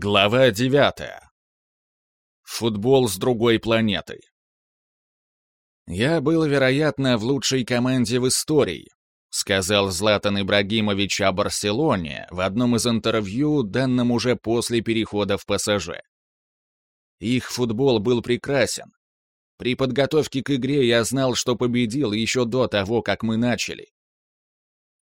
Глава девятая. Футбол с другой планеты. «Я был, вероятно, в лучшей команде в истории», сказал Златан Ибрагимович о Барселоне в одном из интервью, данном уже после перехода в ПСЖ. Их футбол был прекрасен. При подготовке к игре я знал, что победил еще до того, как мы начали.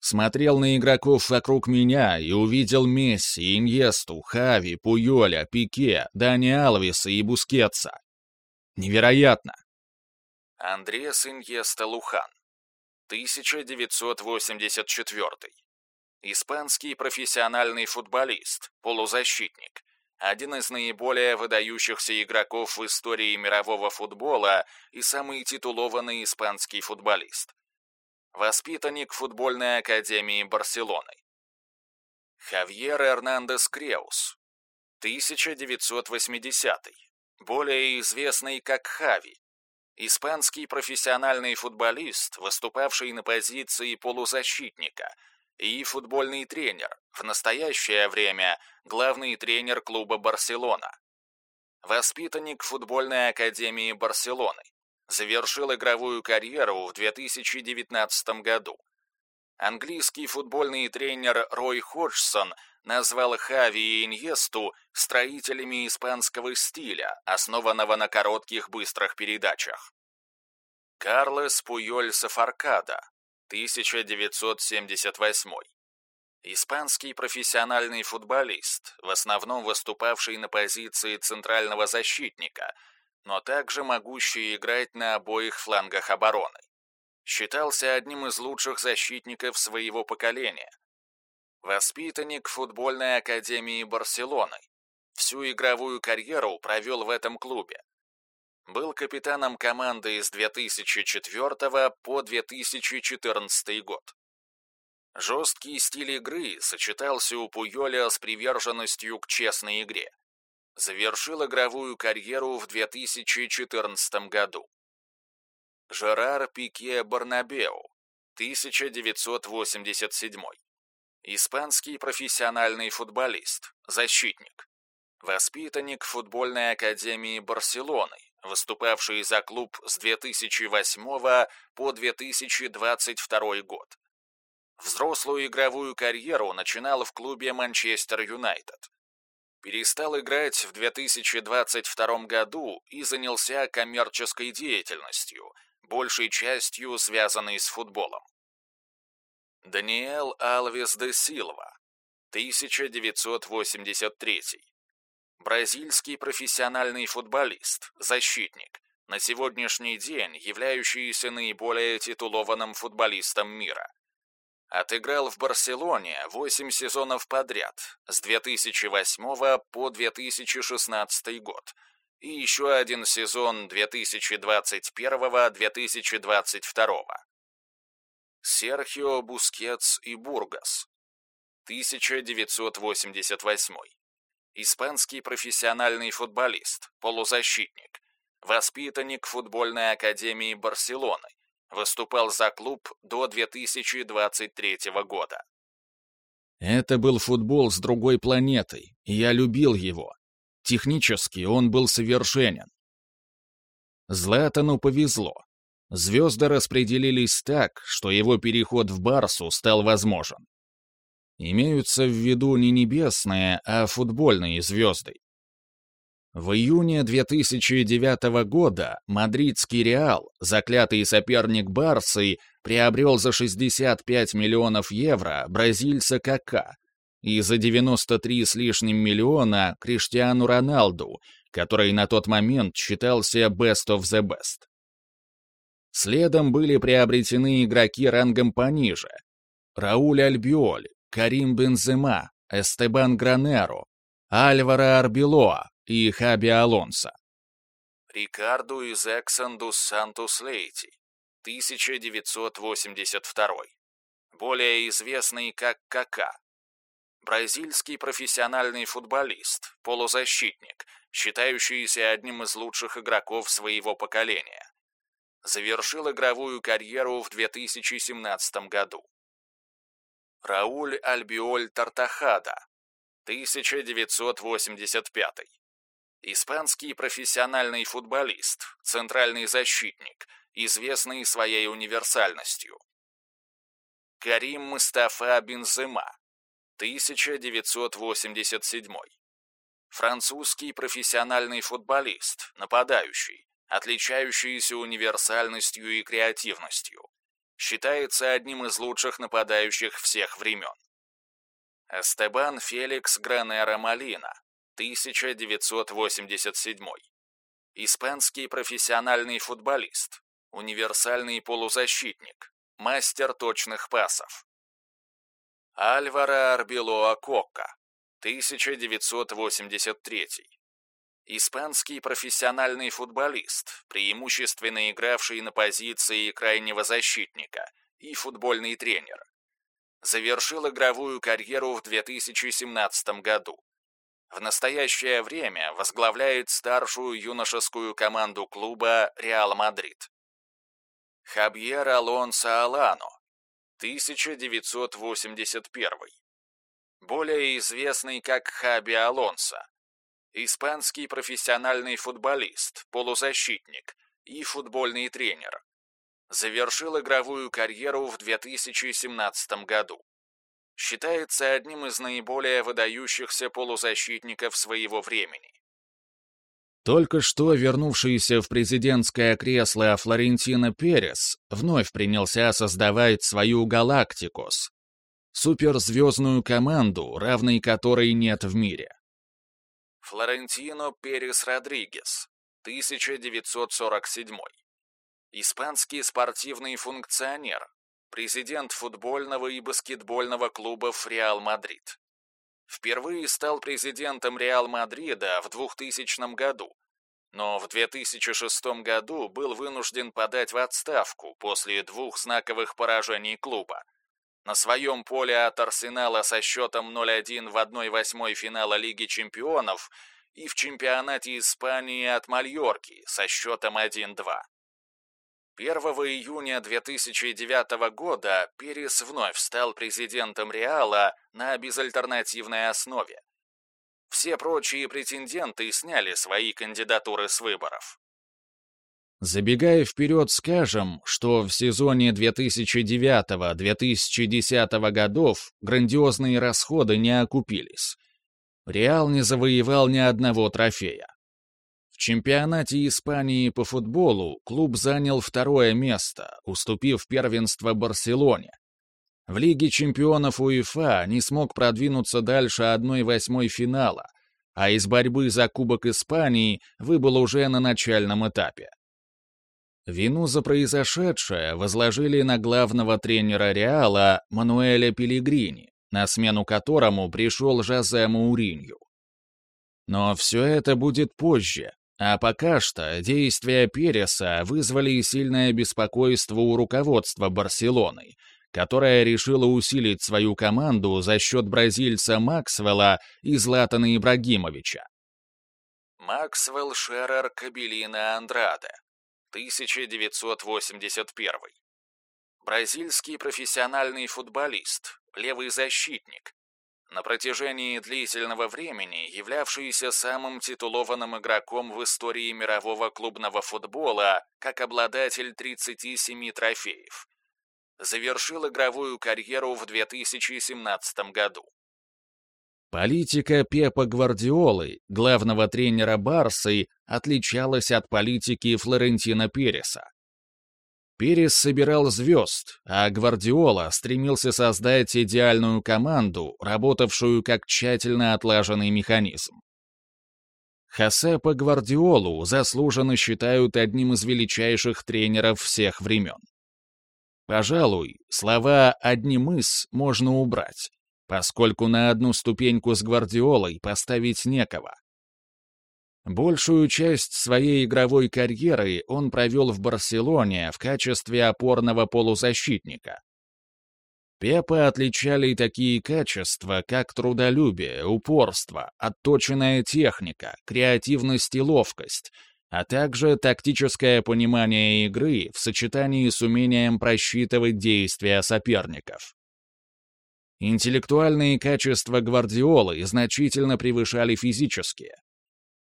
Смотрел на игроков вокруг меня и увидел Месси, Иньесту, Хави, Пуйоля, Пике, Дани Алвиса и Бускетса. Невероятно. Андреас Иньеста Лухан. 1984. Испанский профессиональный футболист, полузащитник. Один из наиболее выдающихся игроков в истории мирового футбола и самый титулованный испанский футболист воспитанник футбольной академии Барселоны. Хавьер Эрнандес Креус, 1980 более известный как Хави, испанский профессиональный футболист, выступавший на позиции полузащитника, и футбольный тренер, в настоящее время главный тренер клуба «Барселона». Воспитанник футбольной академии Барселоны, завершил игровую карьеру в 2019 году. Английский футбольный тренер Рой Ходжсон назвал Хави и Иньесту строителями испанского стиля, основанного на коротких быстрых передачах. Карлес Пуйоль Сафаркада, 1978 Испанский профессиональный футболист, в основном выступавший на позиции центрального защитника – но также могущий играть на обоих флангах обороны. Считался одним из лучших защитников своего поколения. Воспитанник футбольной академии Барселоны. Всю игровую карьеру провел в этом клубе. Был капитаном команды с 2004 по 2014 год. Жесткий стиль игры сочетался у Пуйоля с приверженностью к честной игре завершил игровую карьеру в 2014 году. Жерар Пике Барнабеу, 1987. Испанский профессиональный футболист, защитник. Воспитанник футбольной академии Барселоны, выступавший за клуб с 2008 по 2022 год. Взрослую игровую карьеру начинал в клубе Манчестер Юнайтед перестал играть в 2022 году и занялся коммерческой деятельностью, большей частью связанной с футболом. Даниэл Алвес де Силва, 1983. Бразильский профессиональный футболист, защитник, на сегодняшний день являющийся наиболее титулованным футболистом мира. Отыграл в Барселоне 8 сезонов подряд, с 2008 по 2016 год, и еще один сезон 2021-2022. Серхио Бускетс и Бургас, 1988. Испанский профессиональный футболист, полузащитник, воспитанник футбольной академии Барселоны, Выступал за клуб до 2023 года. Это был футбол с другой планетой, и я любил его. Технически он был совершенен. Златану повезло. Звезды распределились так, что его переход в Барсу стал возможен. Имеются в виду не небесные, а футбольные звезды. В июне 2009 года мадридский Реал, заклятый соперник Барсы, приобрел за 65 миллионов евро бразильца Кака и за 93 с лишним миллиона Криштиану Роналду, который на тот момент считался best of the best. Следом были приобретены игроки рангом пониже. Рауль Альбиоль, Карим Бензема, Эстебан Гранеро, Альваро Арбилоа, и Хаби Алонсо. Рикарду из Эксандус Сантус Лейти, 1982. Более известный как Кака. Бразильский профессиональный футболист, полузащитник, считающийся одним из лучших игроков своего поколения. Завершил игровую карьеру в 2017 году. Рауль Альбиоль Тартахада, 1985. Испанский профессиональный футболист, центральный защитник, известный своей универсальностью. Карим Мустафа Бензема, 1987. Французский профессиональный футболист, нападающий, отличающийся универсальностью и креативностью. Считается одним из лучших нападающих всех времен. Эстебан Феликс Гранера Малина, 1987. Испанский профессиональный футболист, универсальный полузащитник, мастер точных пасов. Альваро Арбелоа Кокка, 1983. Испанский профессиональный футболист, преимущественно игравший на позиции крайнего защитника и футбольный тренер. Завершил игровую карьеру в 2017 году. В настоящее время возглавляет старшую юношескую команду клуба «Реал Мадрид». Хабьер Алонсо Алано, 1981. Более известный как Хаби Алонсо. Испанский профессиональный футболист, полузащитник и футбольный тренер. Завершил игровую карьеру в 2017 году. Считается одним из наиболее выдающихся полузащитников своего времени. Только что вернувшийся в президентское кресло Флорентино Перес вновь принялся создавать свою «Галактикос» — суперзвездную команду, равной которой нет в мире. Флорентино Перес Родригес, 1947. Испанский спортивный функционер, президент футбольного и баскетбольного клубов «Реал Мадрид». Впервые стал президентом Реал Мадрида в 2000 году, но в 2006 году был вынужден подать в отставку после двух знаковых поражений клуба. На своем поле от Арсенала со счетом 0-1 в 1-8 финала Лиги чемпионов и в чемпионате Испании от Мальорки со счетом 1-2. 1 июня 2009 года Перес вновь стал президентом Реала на безальтернативной основе. Все прочие претенденты сняли свои кандидатуры с выборов. Забегая вперед, скажем, что в сезоне 2009-2010 годов грандиозные расходы не окупились. Реал не завоевал ни одного трофея. В чемпионате Испании по футболу клуб занял второе место, уступив первенство Барселоне. В Лиге чемпионов УЕФА не смог продвинуться дальше 1-8 финала, а из борьбы за Кубок Испании выбыл уже на начальном этапе. Вину за произошедшее возложили на главного тренера Реала Мануэля Пелигрини, на смену которому пришел Жозе Мауринью. Но все это будет позже, а пока что действия Переса вызвали сильное беспокойство у руководства Барселоны, которое решило усилить свою команду за счет бразильца Максвелла и Златана Ибрагимовича. Максвелл Шерер Кабелина Андраде, 1981. Бразильский профессиональный футболист, левый защитник, на протяжении длительного времени являвшийся самым титулованным игроком в истории мирового клубного футбола как обладатель 37 трофеев. Завершил игровую карьеру в 2017 году. Политика Пепа Гвардиолы, главного тренера Барсы, отличалась от политики Флорентина Переса. Перес собирал звезд, а Гвардиола стремился создать идеальную команду, работавшую как тщательно отлаженный механизм. Хосепа Гвардиолу заслуженно считают одним из величайших тренеров всех времен. Пожалуй, слова «одним из» можно убрать, поскольку на одну ступеньку с Гвардиолой поставить некого. Большую часть своей игровой карьеры он провел в Барселоне в качестве опорного полузащитника. Пепа отличали такие качества, как трудолюбие, упорство, отточенная техника, креативность и ловкость, а также тактическое понимание игры в сочетании с умением просчитывать действия соперников. Интеллектуальные качества Гвардиолы значительно превышали физические.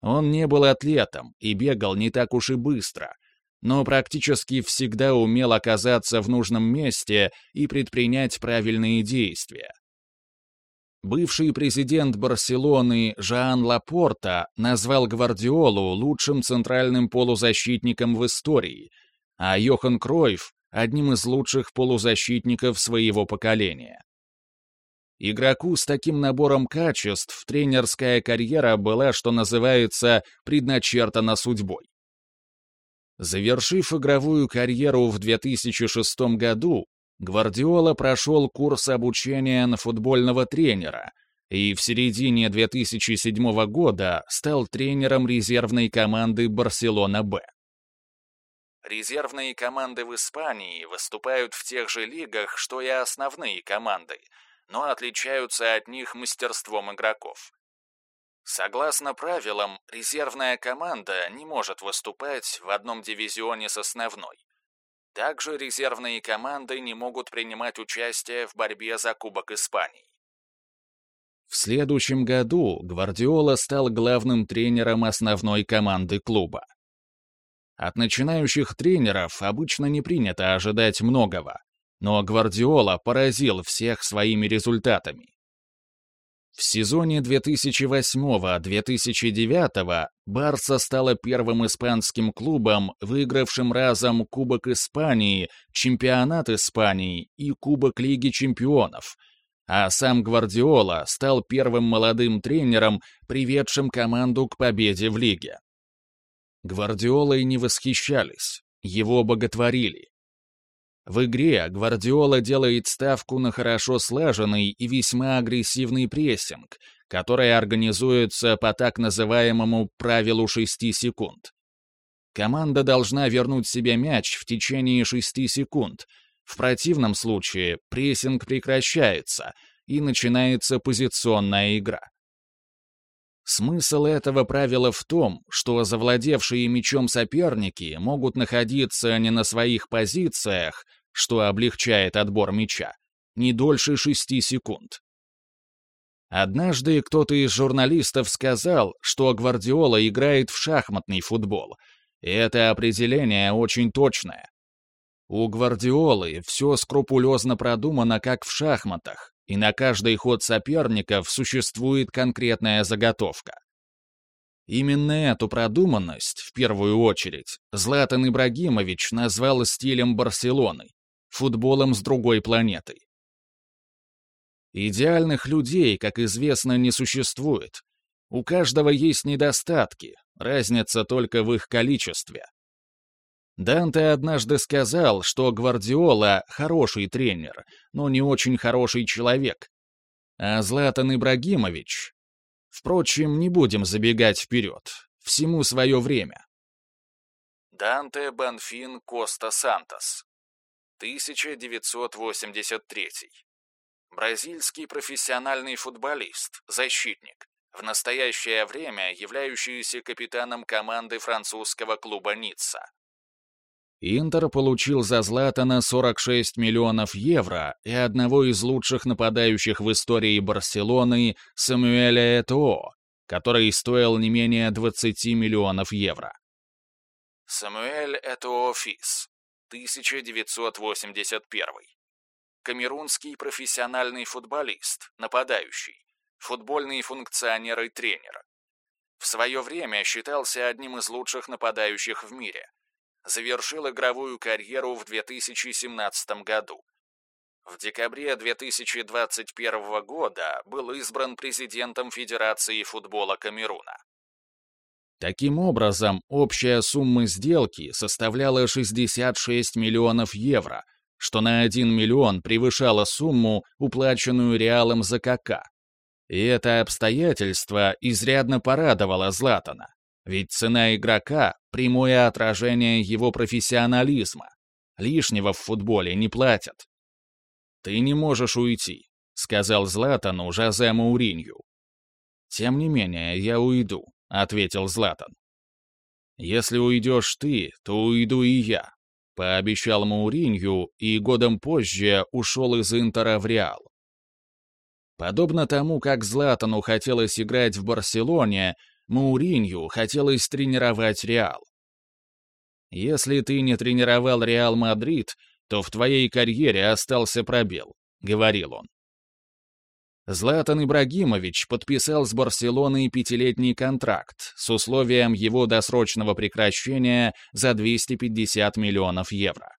Он не был атлетом и бегал не так уж и быстро, но практически всегда умел оказаться в нужном месте и предпринять правильные действия. Бывший президент Барселоны Жан Лапорта назвал Гвардиолу лучшим центральным полузащитником в истории, а Йохан Кройф — одним из лучших полузащитников своего поколения. Игроку с таким набором качеств тренерская карьера была, что называется, предначертана судьбой. Завершив игровую карьеру в 2006 году, Гвардиола прошел курс обучения на футбольного тренера и в середине 2007 года стал тренером резервной команды «Барселона-Б». Резервные команды в Испании выступают в тех же лигах, что и основные команды, но отличаются от них мастерством игроков. Согласно правилам, резервная команда не может выступать в одном дивизионе с основной. Также резервные команды не могут принимать участие в борьбе за Кубок Испании. В следующем году Гвардиола стал главным тренером основной команды клуба. От начинающих тренеров обычно не принято ожидать многого, но Гвардиола поразил всех своими результатами. В сезоне 2008-2009 Барса стала первым испанским клубом, выигравшим разом Кубок Испании, Чемпионат Испании и Кубок Лиги Чемпионов, а сам Гвардиола стал первым молодым тренером, приведшим команду к победе в Лиге. Гвардиолой не восхищались, его боготворили. В игре Гвардиола делает ставку на хорошо слаженный и весьма агрессивный прессинг, который организуется по так называемому правилу 6 секунд. Команда должна вернуть себе мяч в течение 6 секунд. В противном случае прессинг прекращается, и начинается позиционная игра. Смысл этого правила в том, что завладевшие мячом соперники могут находиться не на своих позициях, что облегчает отбор мяча, не дольше шести секунд. Однажды кто-то из журналистов сказал, что Гвардиола играет в шахматный футбол, и это определение очень точное. У Гвардиолы все скрупулезно продумано, как в шахматах, и на каждый ход соперников существует конкретная заготовка. Именно эту продуманность, в первую очередь, Златан Ибрагимович назвал стилем Барселоны, футболом с другой планетой. Идеальных людей, как известно, не существует. У каждого есть недостатки, разница только в их количестве. Данте однажды сказал, что Гвардиола — хороший тренер, но не очень хороший человек. А Златан Ибрагимович... Впрочем, не будем забегать вперед. Всему свое время. Данте Банфин Коста Сантос 1983. Бразильский профессиональный футболист, защитник, в настоящее время являющийся капитаном команды французского клуба «Ницца». Интер получил за Златана 46 миллионов евро и одного из лучших нападающих в истории Барселоны Самуэля Этоо, который стоил не менее 20 миллионов евро. Самуэль Этоо Фис 1981. Камерунский профессиональный футболист, нападающий, футбольный функционер и тренер. В свое время считался одним из лучших нападающих в мире. Завершил игровую карьеру в 2017 году. В декабре 2021 года был избран президентом Федерации футбола Камеруна. Таким образом, общая сумма сделки составляла 66 миллионов евро, что на 1 миллион превышало сумму, уплаченную Реалом за КК. И это обстоятельство изрядно порадовало Златана, ведь цена игрока — прямое отражение его профессионализма. Лишнего в футболе не платят. «Ты не можешь уйти», — сказал Златану Жозе Мауринью. «Тем не менее, я уйду», — ответил Златан. «Если уйдешь ты, то уйду и я», — пообещал Мауринью и годом позже ушел из Интера в Реал. Подобно тому, как Златану хотелось играть в Барселоне, Мауринью хотелось тренировать Реал. «Если ты не тренировал Реал Мадрид, то в твоей карьере остался пробел», — говорил он. Златан Ибрагимович подписал с Барселоной пятилетний контракт с условием его досрочного прекращения за 250 миллионов евро.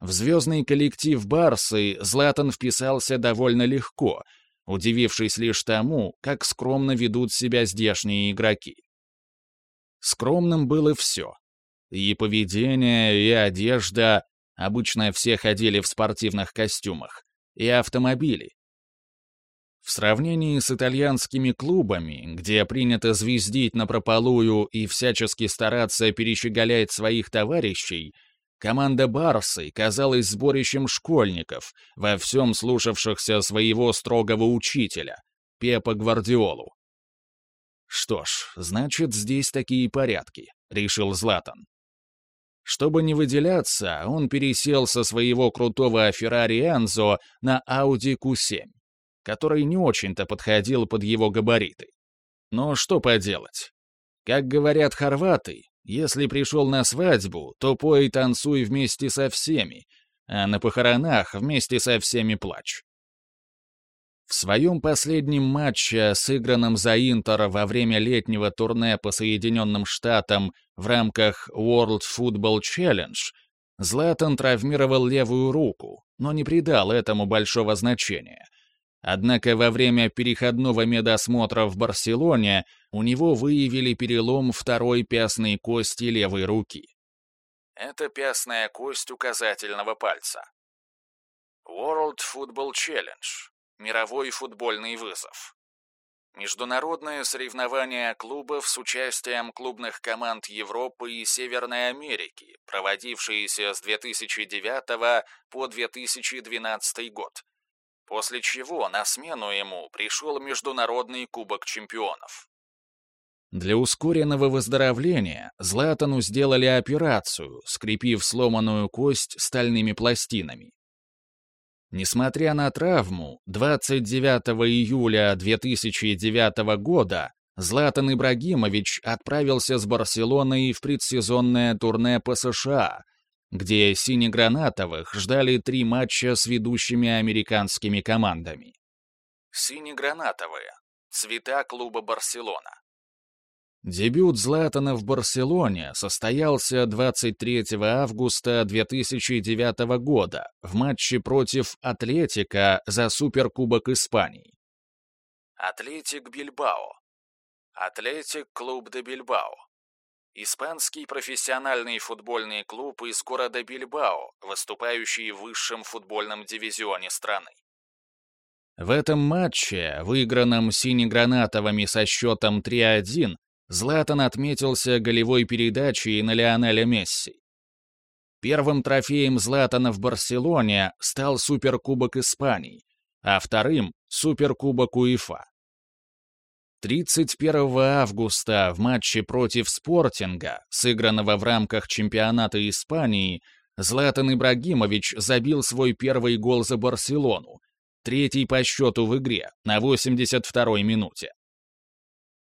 В звездный коллектив Барсы Златан вписался довольно легко, удивившись лишь тому, как скромно ведут себя здешние игроки. Скромным было все. И поведение, и одежда, обычно все ходили в спортивных костюмах, и автомобили. В сравнении с итальянскими клубами, где принято звездить напропалую и всячески стараться перещеголять своих товарищей, команда Барсы казалась сборищем школьников, во всем слушавшихся своего строгого учителя, Пепа Гвардиолу. «Что ж, значит, здесь такие порядки», — решил Златан. Чтобы не выделяться, он пересел со своего крутого Феррари Энзо на Audi Q7 который не очень-то подходил под его габариты. Но что поделать? Как говорят хорваты, если пришел на свадьбу, то пой и танцуй вместе со всеми, а на похоронах вместе со всеми плачь. В своем последнем матче, сыгранном за Интер во время летнего турне по Соединенным Штатам в рамках World Football Challenge, Златан травмировал левую руку, но не придал этому большого значения — Однако во время переходного медосмотра в Барселоне у него выявили перелом второй пястной кости левой руки. Это пястная кость указательного пальца. World Football Challenge. Мировой футбольный вызов. Международное соревнование клубов с участием клубных команд Европы и Северной Америки, проводившиеся с 2009 по 2012 год, после чего на смену ему пришел Международный Кубок Чемпионов. Для ускоренного выздоровления Златану сделали операцию, скрепив сломанную кость стальными пластинами. Несмотря на травму, 29 июля 2009 года Златан Ибрагимович отправился с Барселоной в предсезонное турне по США, где синегранатовых ждали три матча с ведущими американскими командами. Синегранатовые. Цвета клуба «Барселона». Дебют Златана в Барселоне состоялся 23 августа 2009 года в матче против Атлетика за Суперкубок Испании. Атлетик Бильбао. Атлетик Клуб де Бильбао. Испанский профессиональный футбольный клуб из города Бильбао, выступающий в высшем футбольном дивизионе страны. В этом матче, выигранном синегранатовыми со счетом 3-1, Златан отметился голевой передачей на Лионеля Месси. Первым трофеем Златана в Барселоне стал Суперкубок Испании, а вторым — Суперкубок УЕФА. 31 августа в матче против Спортинга, сыгранного в рамках чемпионата Испании, Златан Ибрагимович забил свой первый гол за Барселону, третий по счету в игре, на 82-й минуте.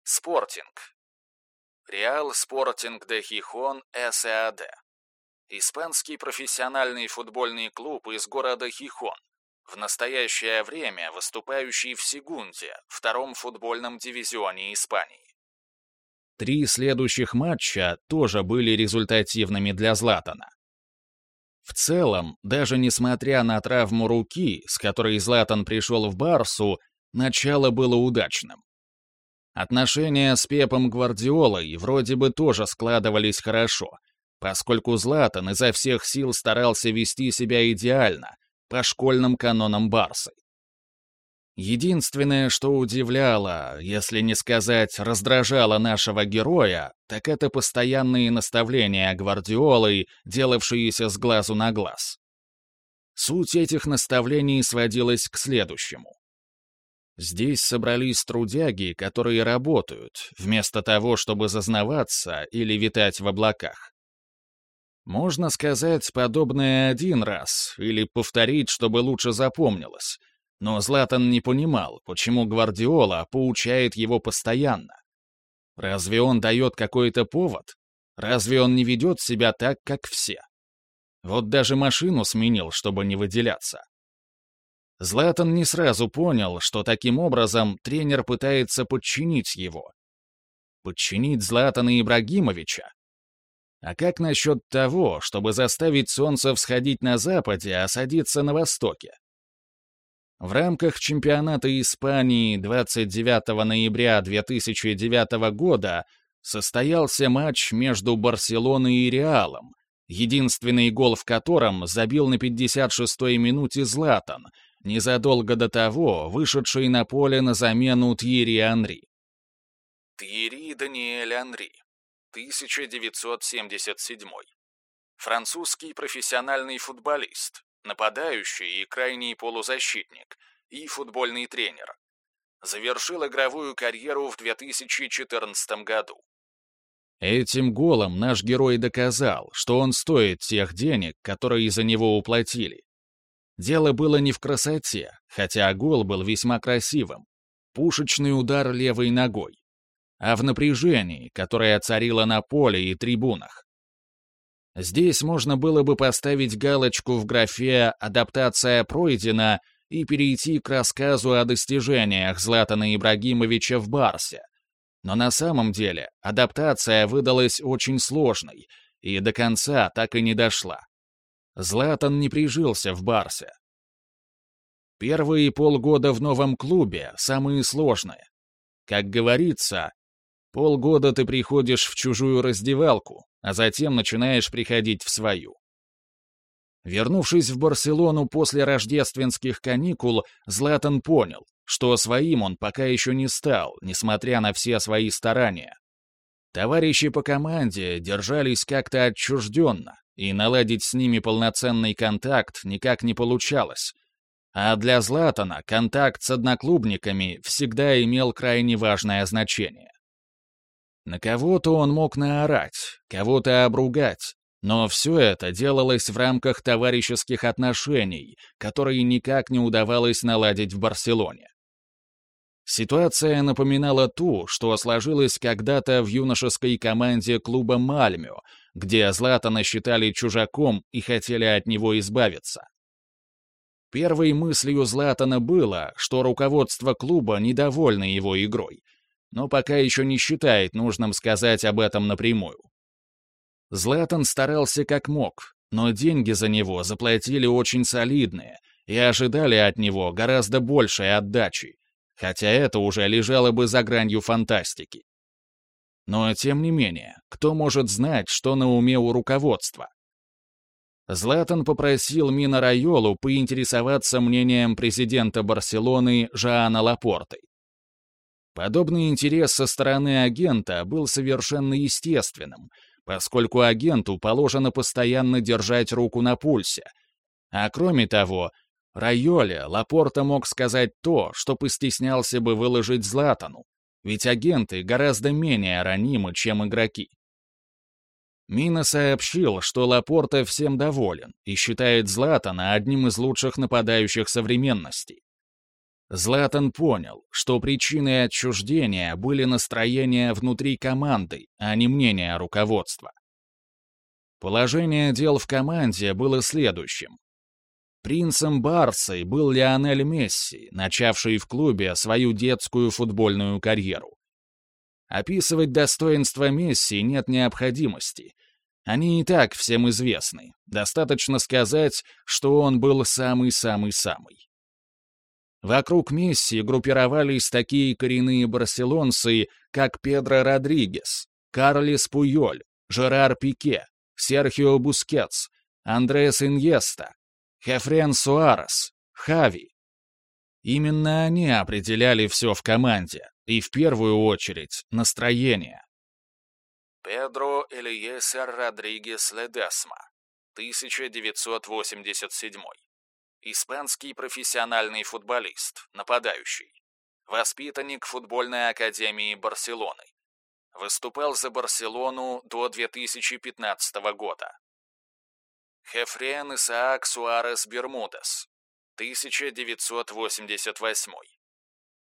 Спортинг. Реал Спортинг де Хихон САД. Испанский профессиональный футбольный клуб из города Хихон, в настоящее время выступающий в Сегунде, втором футбольном дивизионе Испании. Три следующих матча тоже были результативными для Златана. В целом, даже несмотря на травму руки, с которой Златан пришел в Барсу, начало было удачным. Отношения с Пепом Гвардиолой вроде бы тоже складывались хорошо, поскольку Златан изо всех сил старался вести себя идеально, по школьным канонам Барсы. Единственное, что удивляло, если не сказать раздражало нашего героя, так это постоянные наставления гвардиолы, делавшиеся с глазу на глаз. Суть этих наставлений сводилась к следующему. Здесь собрались трудяги, которые работают, вместо того, чтобы зазнаваться или витать в облаках. Можно сказать подобное один раз или повторить, чтобы лучше запомнилось. Но Златан не понимал, почему Гвардиола поучает его постоянно. Разве он дает какой-то повод? Разве он не ведет себя так, как все? Вот даже машину сменил, чтобы не выделяться. Златан не сразу понял, что таким образом тренер пытается подчинить его. Подчинить Златана Ибрагимовича? А как насчет того, чтобы заставить солнце всходить на западе, а садиться на востоке? В рамках чемпионата Испании 29 ноября 2009 года состоялся матч между Барселоной и Реалом, единственный гол в котором забил на 56-й минуте Златан, незадолго до того вышедший на поле на замену Тьерри Анри. Тьерри Даниэль Анри, 1977. Французский профессиональный футболист, нападающий и крайний полузащитник, и футбольный тренер. Завершил игровую карьеру в 2014 году. Этим голом наш герой доказал, что он стоит тех денег, которые за него уплатили. Дело было не в красоте, хотя гол был весьма красивым. Пушечный удар левой ногой. А в напряжении, которое царило на поле и трибунах. Здесь можно было бы поставить галочку в графе «Адаптация пройдена» и перейти к рассказу о достижениях Златана Ибрагимовича в Барсе. Но на самом деле адаптация выдалась очень сложной и до конца так и не дошла. Златан не прижился в Барсе. Первые полгода в новом клубе самые сложные. Как говорится, полгода ты приходишь в чужую раздевалку, а затем начинаешь приходить в свою. Вернувшись в Барселону после рождественских каникул, Златан понял, что своим он пока еще не стал, несмотря на все свои старания. Товарищи по команде держались как-то отчужденно, и наладить с ними полноценный контакт никак не получалось. А для Златана контакт с одноклубниками всегда имел крайне важное значение. На кого-то он мог наорать, кого-то обругать, но все это делалось в рамках товарищеских отношений, которые никак не удавалось наладить в Барселоне. Ситуация напоминала ту, что сложилась когда-то в юношеской команде клуба «Мальмё», где Златана считали чужаком и хотели от него избавиться. Первой мыслью Златана было, что руководство клуба недовольно его игрой, но пока еще не считает нужным сказать об этом напрямую. Златан старался как мог, но деньги за него заплатили очень солидные и ожидали от него гораздо большей отдачи, хотя это уже лежало бы за гранью фантастики. Но, тем не менее, кто может знать, что на уме у руководства? Златан попросил Мина Райолу поинтересоваться мнением президента Барселоны Жаана Лапорты. Подобный интерес со стороны агента был совершенно естественным, поскольку агенту положено постоянно держать руку на пульсе. А кроме того, Райоле Лапорта мог сказать то, что постеснялся бы выложить Златану, ведь агенты гораздо менее ранимы, чем игроки. Мина сообщил, что Лапорта всем доволен и считает Златана одним из лучших нападающих современности. Златан понял, что причиной отчуждения были настроения внутри команды, а не мнение руководства. Положение дел в команде было следующим. Принцем Барсой был Лионель Месси, начавший в клубе свою детскую футбольную карьеру. Описывать достоинства Месси нет необходимости. Они и так всем известны. Достаточно сказать, что он был самый-самый-самый. Вокруг Месси группировались такие коренные барселонцы, как Педро Родригес, Карлес Пуйоль, Жерар Пике, Серхио Бускетс, Андрес Иньеста, Хефрен Суарес, Хави. Именно они определяли все в команде, и в первую очередь настроение. Педро Элиесер Родригес Ледесма, 1987 Испанский профессиональный футболист, нападающий. Воспитанник футбольной академии Барселоны. Выступал за Барселону до 2015 года. Хефрен Исаак Суарес Бермудес. 1988.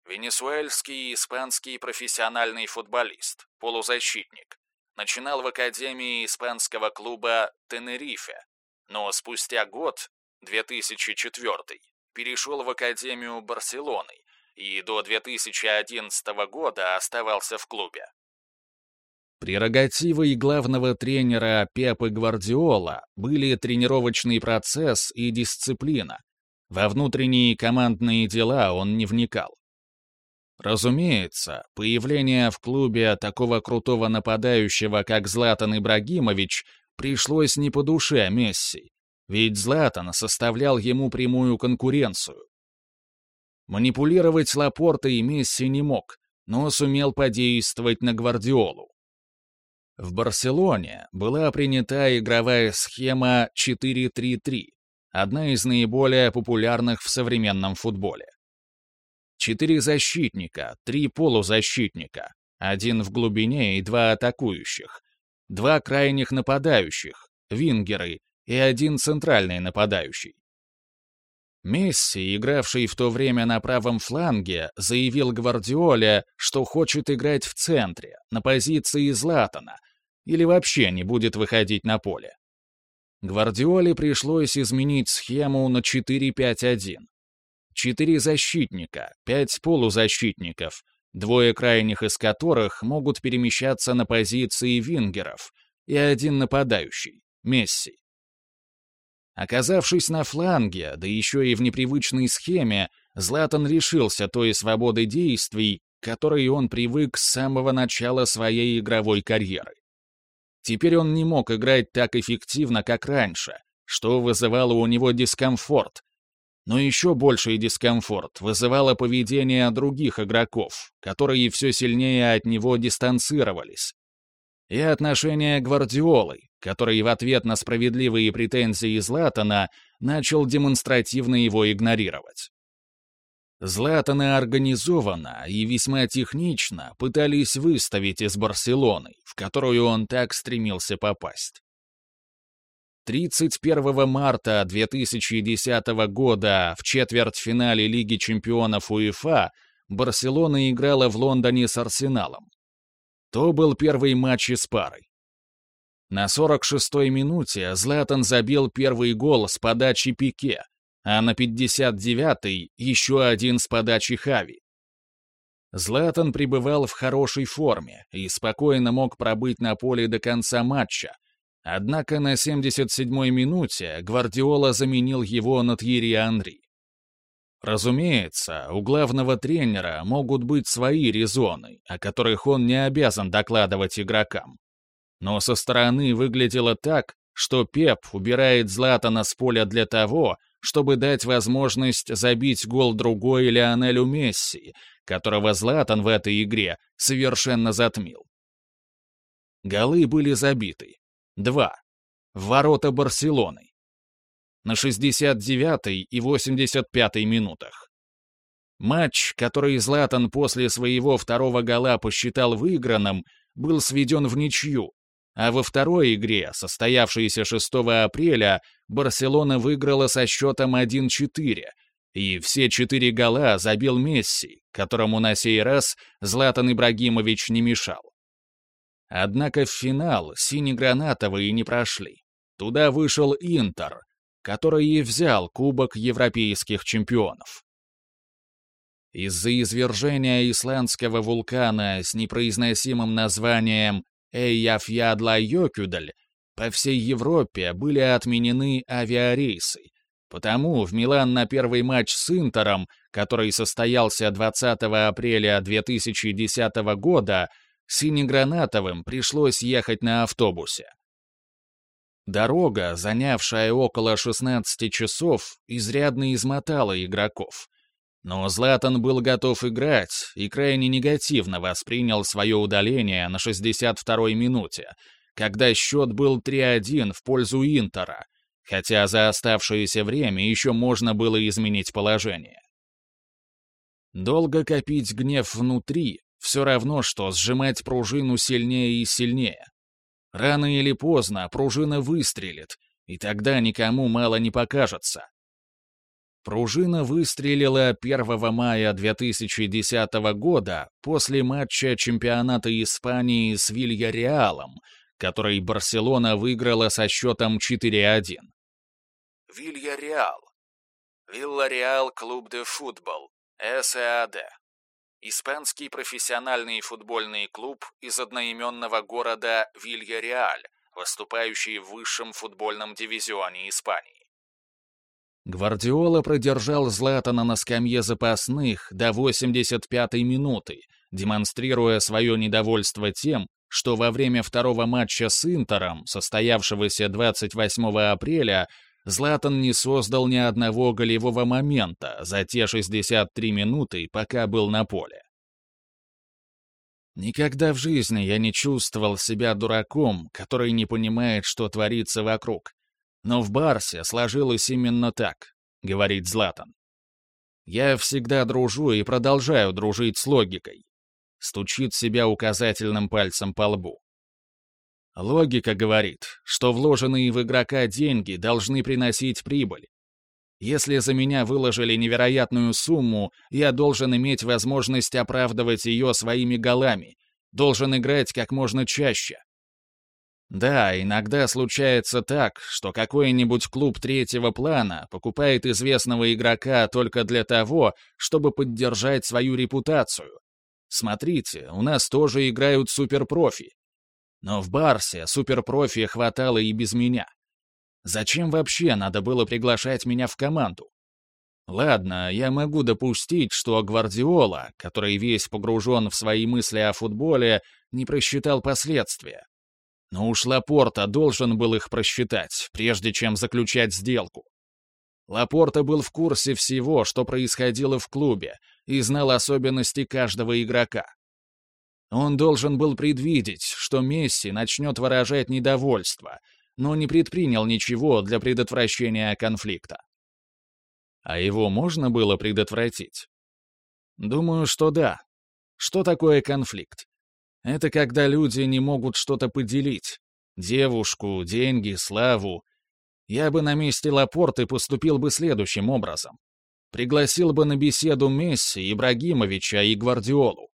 Венесуэльский и испанский профессиональный футболист, полузащитник. Начинал в академии испанского клуба «Тенерифе», но спустя год, 2004, перешел в академию Барселоны и до 2011 года оставался в клубе. Прерогативой главного тренера Пепы Гвардиола были тренировочный процесс и дисциплина. Во внутренние командные дела он не вникал. Разумеется, появление в клубе такого крутого нападающего, как Златан Ибрагимович, пришлось не по душе Месси, ведь Златан составлял ему прямую конкуренцию. Манипулировать Лапортой Месси не мог, но сумел подействовать на Гвардиолу. В Барселоне была принята игровая схема 4-3-3, одна из наиболее популярных в современном футболе. Четыре защитника, три полузащитника, один в глубине и два атакующих, два крайних нападающих, вингеры и один центральный нападающий. Месси, игравший в то время на правом фланге, заявил Гвардиоле, что хочет играть в центре, на позиции Златана, или вообще не будет выходить на поле. Гвардиоле пришлось изменить схему на 4-5-1. Четыре защитника, пять полузащитников, двое крайних из которых могут перемещаться на позиции вингеров, и один нападающий — Месси. Оказавшись на фланге, да еще и в непривычной схеме, Златан решился той свободы действий, которой он привык с самого начала своей игровой карьеры. Теперь он не мог играть так эффективно, как раньше, что вызывало у него дискомфорт, но еще больший дискомфорт вызывало поведение других игроков, которые все сильнее от него дистанцировались. И отношение Гвардиолы, который в ответ на справедливые претензии Златана начал демонстративно его игнорировать. Златаны организованно и весьма технично пытались выставить из Барселоны, в которую он так стремился попасть. 31 марта 2010 года в четвертьфинале Лиги чемпионов УЕФА Барселона играла в Лондоне с Арсеналом. То был первый матч из пары. На 46-й минуте Златан забил первый гол с подачи Пике, а на 59-й еще один с подачи Хави. Златан пребывал в хорошей форме и спокойно мог пробыть на поле до конца матча, Однако на 77-й минуте Гвардиола заменил его на Тьерри Анри. Разумеется, у главного тренера могут быть свои резоны, о которых он не обязан докладывать игрокам. Но со стороны выглядело так, что Пеп убирает Златана с поля для того, чтобы дать возможность забить гол другой Лионелю Месси, которого Златан в этой игре совершенно затмил. Голы были забиты, Два. В ворота Барселоны. На 69-й и 85-й минутах. Матч, который Златан после своего второго гола посчитал выигранным, был сведен в ничью, а во второй игре, состоявшейся 6 апреля, Барселона выиграла со счетом 1-4, и все четыре гола забил Месси, которому на сей раз Златан Ибрагимович не мешал. Однако в финал синегранатовые не прошли. Туда вышел Интер, который и взял Кубок Европейских чемпионов. Из-за извержения исландского вулкана с непроизносимым названием Эйяфьядла-Йокюдаль по всей Европе были отменены авиарейсы, потому в Милан на первый матч с Интером, который состоялся 20 апреля 2010 года, Синегранатовым пришлось ехать на автобусе. Дорога, занявшая около 16 часов, изрядно измотала игроков. Но Златан был готов играть и крайне негативно воспринял свое удаление на 62-й минуте, когда счет был 3-1 в пользу Интера, хотя за оставшееся время еще можно было изменить положение. Долго копить гнев внутри все равно, что сжимать пружину сильнее и сильнее. Рано или поздно пружина выстрелит, и тогда никому мало не покажется. Пружина выстрелила 1 мая 2010 года после матча чемпионата Испании с Вильяреалом, который Барселона выиграла со счетом 4-1. Вильяреал. Виллареал Клуб де Футбол. САД. Испанский профессиональный футбольный клуб из одноименного города Вильяреаль, выступающий в высшем футбольном дивизионе Испании. Гвардиола продержал Златана на скамье запасных до 85-й минуты, демонстрируя свое недовольство тем, что во время второго матча с Интером, состоявшегося 28 апреля, Златан не создал ни одного голевого момента за те 63 минуты, пока был на поле. Никогда в жизни я не чувствовал себя дураком, который не понимает, что творится вокруг, но в Барсе сложилось именно так, говорит Златан. Я всегда дружу и продолжаю дружить с логикой. Стучит себя указательным пальцем по лбу. Логика говорит, что вложенные в игрока деньги должны приносить прибыль. Если за меня выложили невероятную сумму, я должен иметь возможность оправдывать ее своими голами, должен играть как можно чаще. Да, иногда случается так, что какой-нибудь клуб третьего плана покупает известного игрока только для того, чтобы поддержать свою репутацию. Смотрите, у нас тоже играют суперпрофи. Но в Барсе суперпрофи хватало и без меня. Зачем вообще надо было приглашать меня в команду? Ладно, я могу допустить, что Гвардиола, который весь погружен в свои мысли о футболе, не просчитал последствия. Но уж Лапорта должен был их просчитать, прежде чем заключать сделку. Лапорта был в курсе всего, что происходило в клубе, и знал особенности каждого игрока. Он должен был предвидеть, что Месси начнет выражать недовольство, но не предпринял ничего для предотвращения конфликта. А его можно было предотвратить? Думаю, что да. Что такое конфликт? Это когда люди не могут что-то поделить. Девушку, деньги, славу. Я бы на месте Лапорты поступил бы следующим образом. Пригласил бы на беседу Месси, Ибрагимовича и Гвардиолу.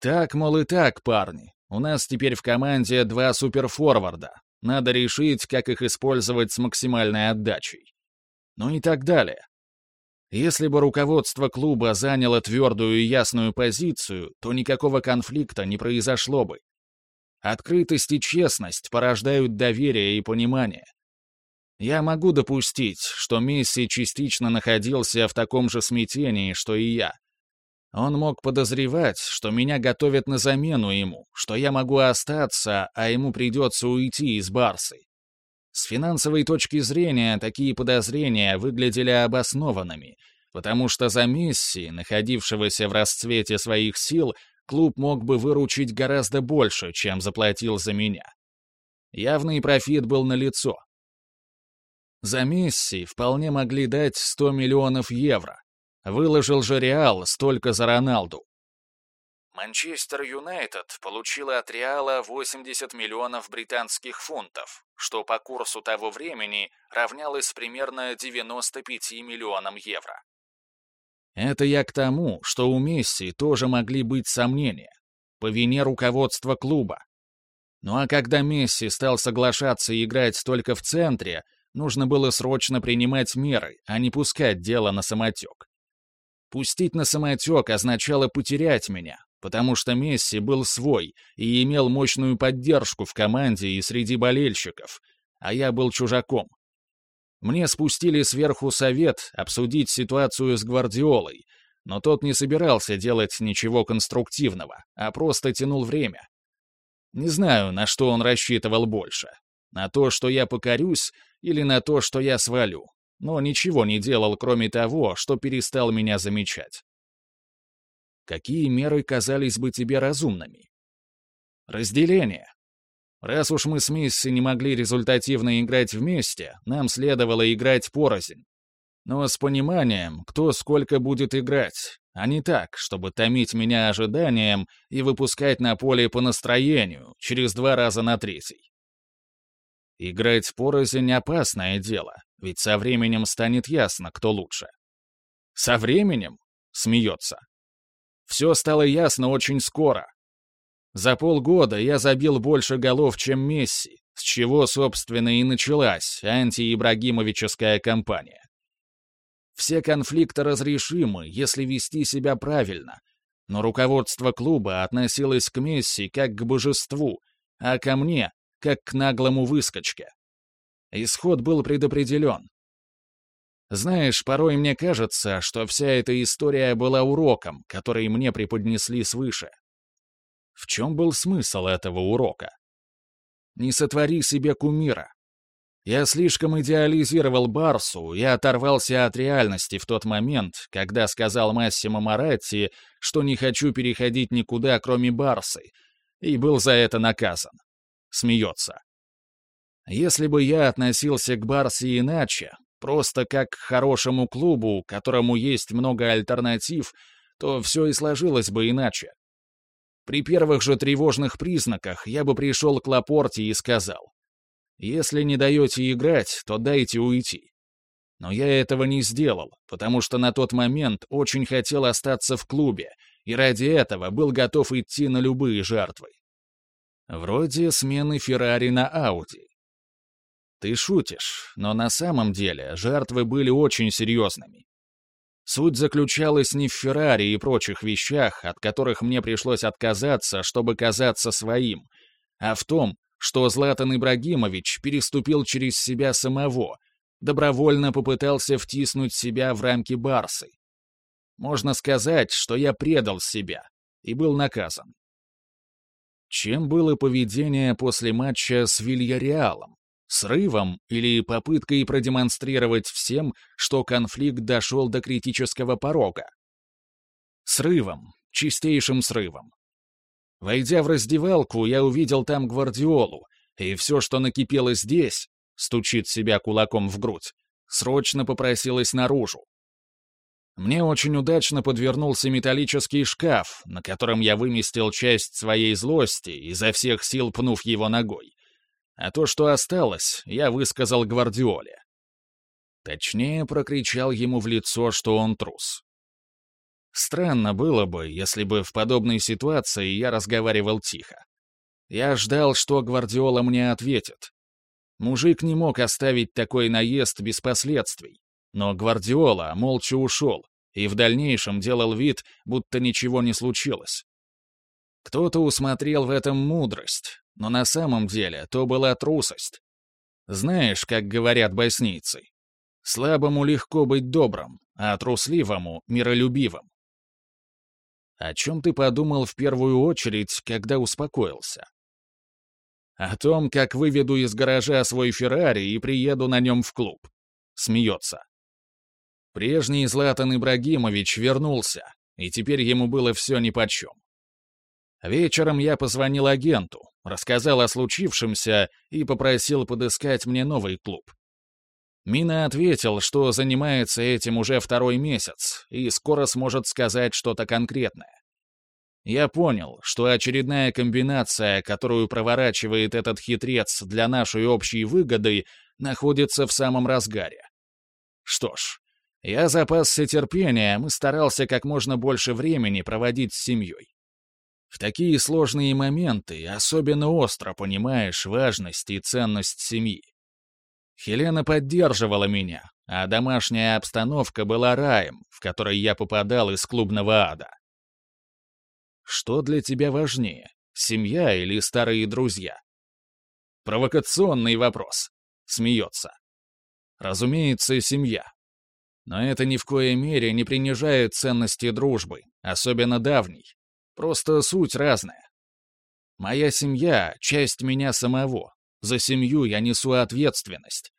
Так, мол, и так, парни. У нас теперь в команде два суперфорварда. Надо решить, как их использовать с максимальной отдачей. Ну и так далее. Если бы руководство клуба заняло твердую и ясную позицию, то никакого конфликта не произошло бы. Открытость и честность порождают доверие и понимание. Я могу допустить, что Месси частично находился в таком же смятении, что и я. Он мог подозревать, что меня готовят на замену ему, что я могу остаться, а ему придется уйти из Барсы. С финансовой точки зрения такие подозрения выглядели обоснованными, потому что за Месси, находившегося в расцвете своих сил, клуб мог бы выручить гораздо больше, чем заплатил за меня. Явный профит был налицо. За Месси вполне могли дать 100 миллионов евро. Выложил же Реал столько за Роналду. Манчестер Юнайтед получила от Реала 80 миллионов британских фунтов, что по курсу того времени равнялось примерно 95 миллионам евро. Это я к тому, что у Месси тоже могли быть сомнения. По вине руководства клуба. Ну а когда Месси стал соглашаться играть только в центре, нужно было срочно принимать меры, а не пускать дело на самотек. Пустить на самотек означало потерять меня, потому что Месси был свой и имел мощную поддержку в команде и среди болельщиков, а я был чужаком. Мне спустили сверху совет обсудить ситуацию с Гвардиолой, но тот не собирался делать ничего конструктивного, а просто тянул время. Не знаю, на что он рассчитывал больше. На то, что я покорюсь, или на то, что я свалю. Но ничего не делал, кроме того, что перестал меня замечать. Какие меры казались бы тебе разумными? Разделение. Раз уж мы с Мисси не могли результативно играть вместе, нам следовало играть порознь. Но с пониманием, кто сколько будет играть, а не так, чтобы томить меня ожиданием и выпускать на поле по настроению, через два раза на третий. Играть порознь — опасное дело, ведь со временем станет ясно, кто лучше. Со временем? Смеется. Все стало ясно очень скоро. За полгода я забил больше голов, чем Месси, с чего, собственно, и началась антиибрагимовическая кампания. Все конфликты разрешимы, если вести себя правильно, но руководство клуба относилось к Месси как к божеству, а ко мне — как к наглому выскочке. Исход был предопределен. Знаешь, порой мне кажется, что вся эта история была уроком, который мне преподнесли свыше. В чем был смысл этого урока? Не сотвори себе кумира. Я слишком идеализировал Барсу и оторвался от реальности в тот момент, когда сказал Массимо Моратти, что не хочу переходить никуда, кроме Барсы, и был за это наказан. Смеется. Если бы я относился к Барсе иначе, просто как к хорошему клубу, которому есть много альтернатив, то все и сложилось бы иначе. При первых же тревожных признаках я бы пришел к Лапорте и сказал, «Если не даете играть, то дайте уйти». Но я этого не сделал, потому что на тот момент очень хотел остаться в клубе, и ради этого был готов идти на любые жертвы. Вроде смены Феррари на Ауди. Ты шутишь, но на самом деле жертвы были очень серьезными. Суть заключалась не в Феррари и прочих вещах, от которых мне пришлось отказаться, чтобы казаться своим, а в том, что Златан Ибрагимович переступил через себя самого, добровольно попытался втиснуть себя в рамки Барсы. Можно сказать, что я предал себя и был наказан. Чем было поведение после матча с Вильяреалом? Срывом или попыткой продемонстрировать всем, что конфликт дошел до критического порога? Срывом, чистейшим срывом. Войдя в раздевалку, я увидел там гвардиолу, и все, что накипело здесь, стучит себя кулаком в грудь, срочно попросилось наружу. Мне очень удачно подвернулся металлический шкаф, на котором я выместил часть своей злости, изо всех сил пнув его ногой. А то, что осталось, я высказал Гвардиоле. Точнее, прокричал ему в лицо, что он трус. Странно было бы, если бы в подобной ситуации я разговаривал тихо. Я ждал, что Гвардиола мне ответит. Мужик не мог оставить такой наезд без последствий. Но Гвардиола молча ушел и в дальнейшем делал вид, будто ничего не случилось. Кто-то усмотрел в этом мудрость, но на самом деле то была трусость. Знаешь, как говорят боснийцы, слабому легко быть добрым, а трусливому — миролюбивым. О чем ты подумал в первую очередь, когда успокоился? О том, как выведу из гаража свой Феррари и приеду на нем в клуб. Смеется. Прежний Златан Ибрагимович вернулся, и теперь ему было все нипочем. Вечером я позвонил агенту, рассказал о случившемся и попросил подыскать мне новый клуб. Мина ответил, что занимается этим уже второй месяц и скоро сможет сказать что-то конкретное. Я понял, что очередная комбинация, которую проворачивает этот хитрец для нашей общей выгоды, находится в самом разгаре. Что ж, я запасся терпением и старался как можно больше времени проводить с семьей. В такие сложные моменты особенно остро понимаешь важность и ценность семьи. Хелена поддерживала меня, а домашняя обстановка была раем, в который я попадал из клубного ада. Что для тебя важнее, семья или старые друзья? Провокационный вопрос. Смеется. Разумеется, семья. Но это ни в коей мере не принижает ценности дружбы, особенно давней. Просто суть разная. Моя семья — часть меня самого. За семью я несу ответственность.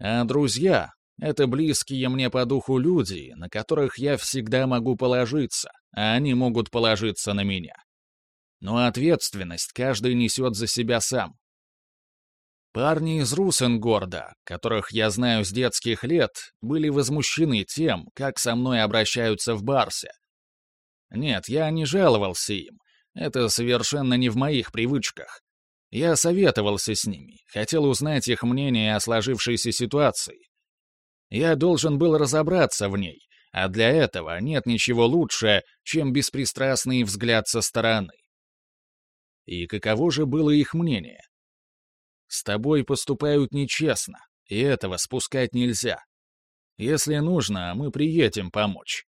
А друзья — это близкие мне по духу люди, на которых я всегда могу положиться, а они могут положиться на меня. Но ответственность каждый несет за себя сам. Парни из Русенгорда, которых я знаю с детских лет, были возмущены тем, как со мной обращаются в Барсе, нет, я не жаловался им. Это совершенно не в моих привычках. Я советовался с ними, хотел узнать их мнение о сложившейся ситуации. Я должен был разобраться в ней, А для этого нет ничего лучше, чем беспристрастный взгляд со стороны. И каково же было их мнение? С тобой поступают нечестно, и этого спускать нельзя. Если нужно, мы приедем помочь.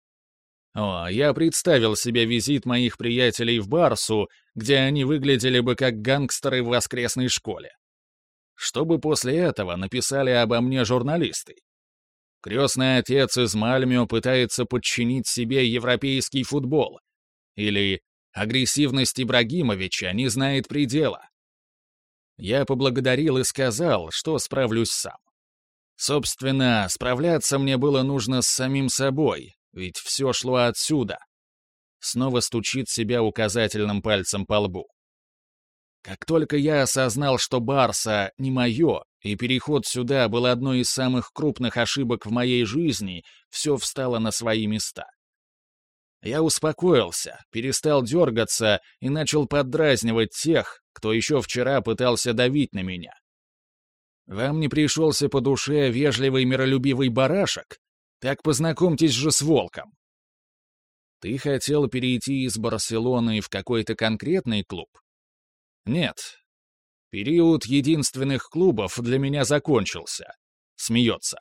О, я представил себе визит моих приятелей в Барсу, где они выглядели бы как гангстеры в воскресной школе. Чтобы после этого написали обо мне журналисты. Крестный отец из Мальмио пытается подчинить себе европейский футбол. Или агрессивность Ибрагимовича не знает предела. Я поблагодарил и сказал, что справлюсь сам. Собственно, справляться мне было нужно с самим собой, ведь все шло отсюда. Снова стучит себя указательным пальцем по лбу. Как только я осознал, что Барса не мое, и переход сюда был одной из самых крупных ошибок в моей жизни, все встало на свои места. Я успокоился, перестал дергаться и начал поддразнивать тех, кто еще вчера пытался давить на меня. Вам не пришелся по душе вежливый миролюбивый барашек? Так познакомьтесь же с волком. Ты хотел перейти из Барселоны в какой-то конкретный клуб? Нет. Период единственных клубов для меня закончился. Смеется.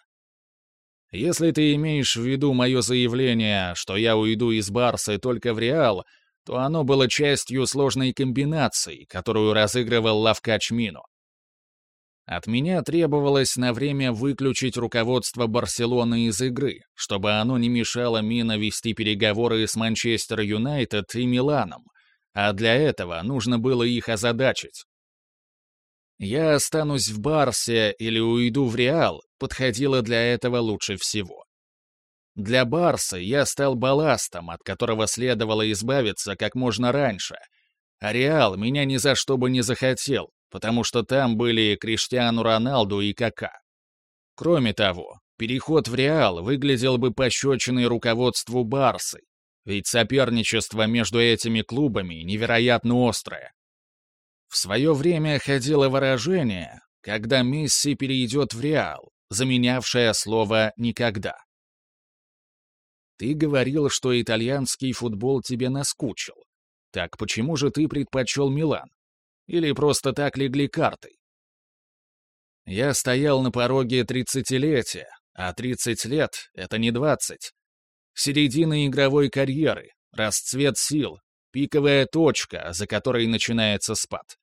Если ты имеешь в виду мое заявление, что я уйду из Барсы только в Реал, то оно было частью сложной комбинации, которую разыгрывал Лавкач Мино. От меня требовалось на время выключить руководство Барселоны из игры, чтобы оно не мешало Мина вести переговоры с Манчестер Юнайтед и Миланом, а для этого нужно было их озадачить. «Я останусь в Барсе или уйду в Реал» подходило для этого лучше всего. Для Барса я стал балластом, от которого следовало избавиться как можно раньше, а Реал меня ни за что бы не захотел, потому что там были Криштиану Роналду и Кака. Кроме того, переход в Реал выглядел бы пощечиной руководству Барсы, ведь соперничество между этими клубами невероятно острое. В свое время ходило выражение «когда Месси перейдет в Реал», заменявшее слово «никогда». Ты говорил, что итальянский футбол тебе наскучил. Так почему же ты предпочел Милан? Или просто так легли карты? Я стоял на пороге тридцатилетия, а тридцать лет — это не двадцать. Середина игровой карьеры, расцвет сил, пиковая точка, за которой начинается спад.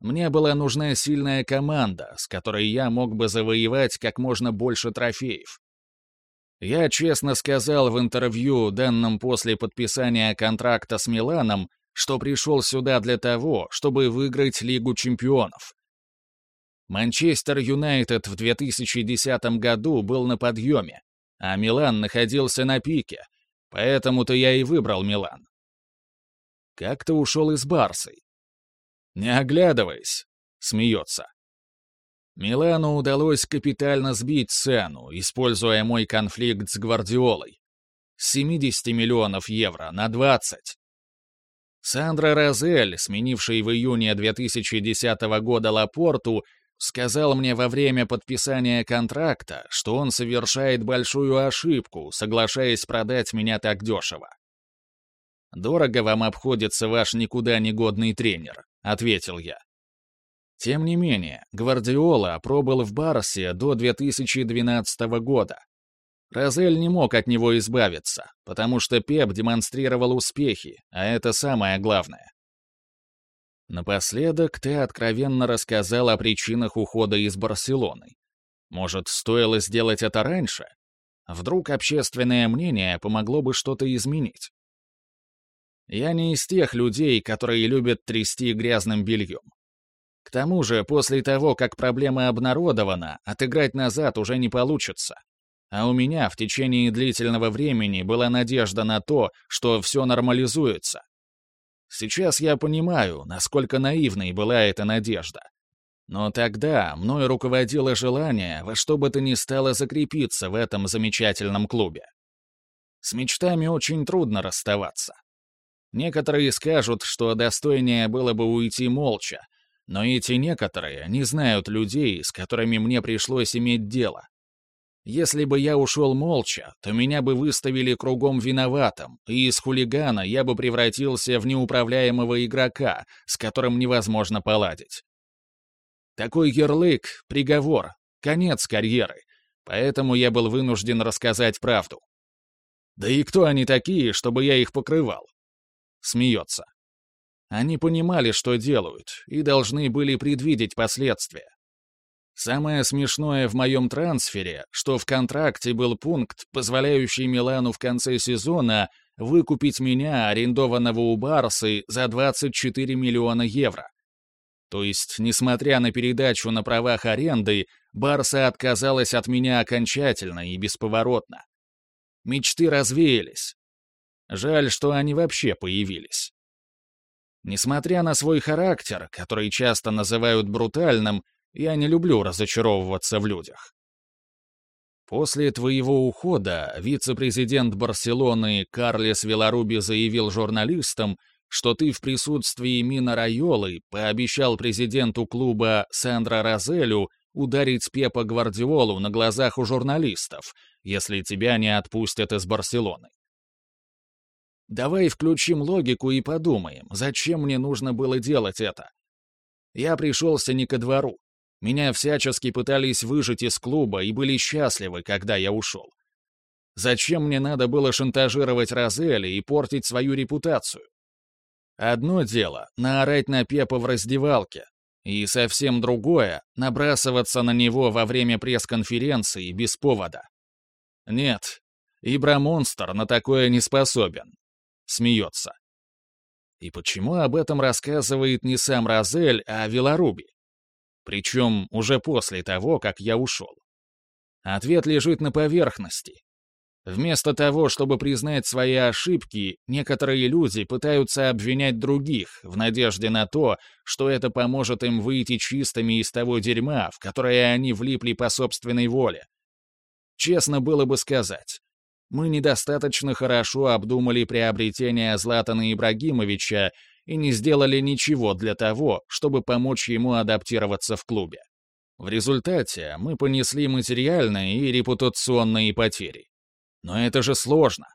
Мне была нужна сильная команда, с которой я мог бы завоевать как можно больше трофеев. Я честно сказал в интервью, данном после подписания контракта с Миланом, что пришел сюда для того, чтобы выиграть Лигу чемпионов. Манчестер Юнайтед в 2010 году был на подъеме, а Милан находился на пике, поэтому-то я и выбрал Милан. Как ты ушел из Барсы? Не оглядываясь, смеется. Милану удалось капитально сбить цену, используя мой конфликт с Гвардиолой. С 70 миллионов евро на 20. Сандра Розель, сменивший в июне 2010 года Лапорту, сказал мне во время подписания контракта, что он совершает большую ошибку, соглашаясь продать меня так дешево. «Дорого вам обходится ваш никуда не годный тренер», — ответил я. Тем не менее, Гвардиола пробыл в Барсе до 2012 года, Розель не мог от него избавиться, потому что Пеп демонстрировал успехи, а это самое главное. Напоследок ты откровенно рассказал о причинах ухода из Барселоны. Может, стоило сделать это раньше? Вдруг общественное мнение помогло бы что-то изменить? Я не из тех людей, которые любят трясти грязным бельем. К тому же, после того, как проблема обнародована, отыграть назад уже не получится. А у меня в течение длительного времени была надежда на то, что все нормализуется. Сейчас я понимаю, насколько наивной была эта надежда. Но тогда мной руководило желание во что бы то ни стало закрепиться в этом замечательном клубе. С мечтами очень трудно расставаться. Некоторые скажут, что достойнее было бы уйти молча, но эти некоторые не знают людей, с которыми мне пришлось иметь дело. Если бы я ушел молча, то меня бы выставили кругом виноватым, и из хулигана я бы превратился в неуправляемого игрока, с которым невозможно поладить. Такой ярлык — приговор, конец карьеры, поэтому я был вынужден рассказать правду. Да и кто они такие, чтобы я их покрывал? Смеется. Они понимали, что делают, и должны были предвидеть последствия. Самое смешное в моем трансфере, что в контракте был пункт, позволяющий Милану в конце сезона выкупить меня, арендованного у Барсы, за 24 миллиона евро. То есть, несмотря на передачу на правах аренды, Барса отказалась от меня окончательно и бесповоротно. Мечты развеялись. Жаль, что они вообще появились. Несмотря на свой характер, который часто называют брутальным, я не люблю разочаровываться в людях. После твоего ухода вице-президент Барселоны Карлес Веларуби заявил журналистам, что ты в присутствии Мина Райолы пообещал президенту клуба Сандро Розелю ударить Пепа Гвардиолу на глазах у журналистов, если тебя не отпустят из Барселоны. Давай включим логику и подумаем, зачем мне нужно было делать это. Я пришелся не ко двору, меня всячески пытались выжить из клуба и были счастливы, когда я ушел. Зачем мне надо было шантажировать Розели и портить свою репутацию? Одно дело — наорать на Пепа в раздевалке, и совсем другое — набрасываться на него во время пресс-конференции без повода. Нет, Ибра-монстр на такое не способен. Смеется. И почему об этом рассказывает не сам Розель, а Велоруби? Причем уже после того, как я ушел. Ответ лежит на поверхности. Вместо того, чтобы признать свои ошибки, некоторые люди пытаются обвинять других в надежде на то, что это поможет им выйти чистыми из того дерьма, в которое они влипли по собственной воле. Честно было бы сказать, мы недостаточно хорошо обдумали приобретение Златана Ибрагимовича и не сделали ничего для того, чтобы помочь ему адаптироваться в клубе. В результате мы понесли материальные и репутационные потери. Но это же сложно.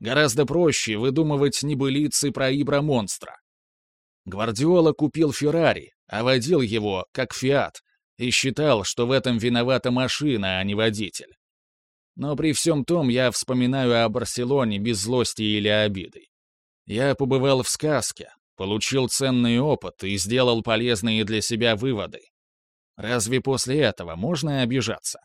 Гораздо проще выдумывать небылицы про Ибра-монстра. Гвардиола купил Феррари, а водил его, как Фиат, и считал, что в этом виновата машина, а не водитель. Но при всем том я вспоминаю о Барселоне без злости или обиды. Я побывал в сказке, получил ценный опыт и сделал полезные для себя выводы. Разве после этого можно обижаться?